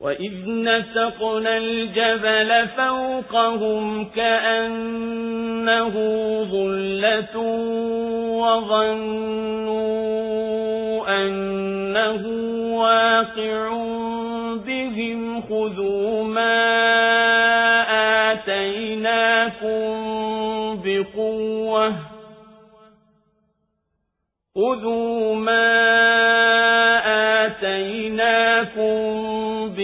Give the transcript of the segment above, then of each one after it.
وَإِذْ نَسَقْنَا الْجَبَلَ فَوْقَهُمْ كَأَنَّهُ ظُلَّةٌ وَظَنُّوا أَنَّهُ وَاقِعٌ بِهِمْ خُذُوا مَا آتَيْنَاكُمْ بِقُوَّةٍ خُذُوا مَا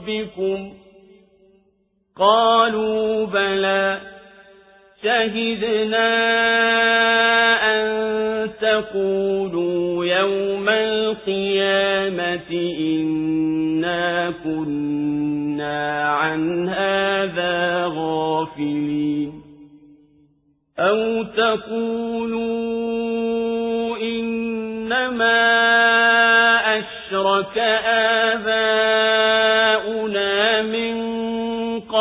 ربكم قالوا بلى شهدنا أن تقولوا يوم القيامة إنا كنا عن هذا غافلين أو تقولوا إنما أشرك آباؤنا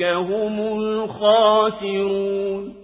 هم الخاسرون